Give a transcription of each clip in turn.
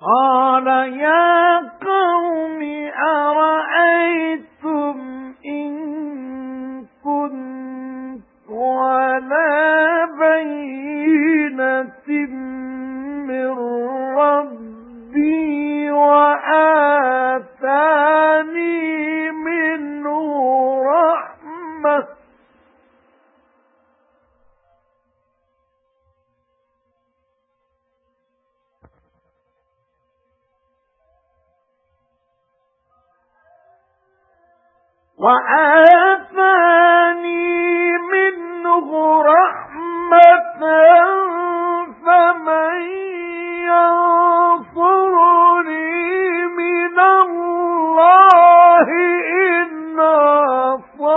قَالَ يَا قَوْمِ أَرَأَيْتُمْ إِن كُنتُ عَلَى بَيِّنَةٍ مِّن رَّبِّي وَآتَانِي مِنْهُ رَحْمَةً وَآتَانِي مِنْهُ رَحْمَةً فَمَن يَنصُرُنِي مِنَ اللَّهِ إِنْ عَصَيْتُهُ.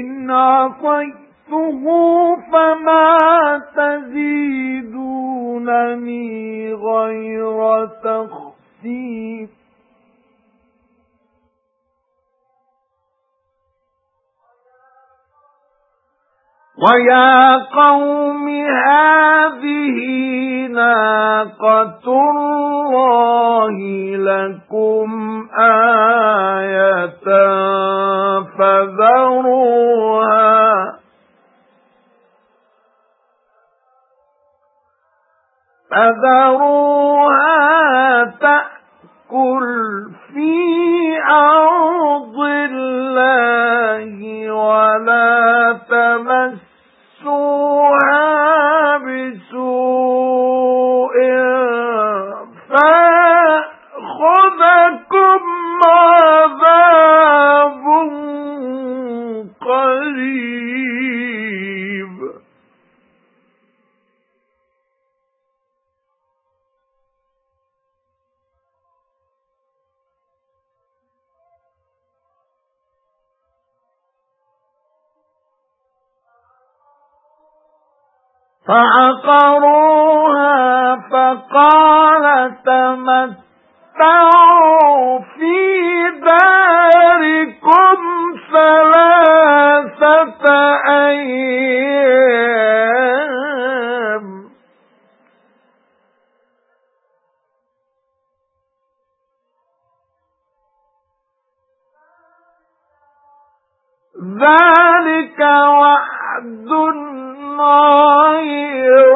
إِنْ عَصَيْتُهُ. فَمَا تَزِيدُونَنِي غَيْرَ تَخْسِيرٍ وَيَا قَوْمِ هَذِهِ نَاقَةُ اللَّهِ لَكُمْ آيَةً فَذَرُوهَا فَذَرُوهَا تَأْكُلْ فِي أَرْضِ اللَّهِ وَلَا تَمَسُّوهَا بِسُوءٍ فَيَأْخُذَكُمْ فَعَقَرُوهَا فَقَالَ تَمَتَّعُوا فِي دَارِكُمْ ثَلَاثَةَ أَيَّامٍ. ذَلِكَ وَعْدٌ خير